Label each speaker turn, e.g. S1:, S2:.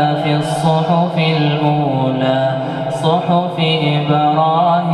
S1: لفي الصحف الأولى صحف إبراهيم.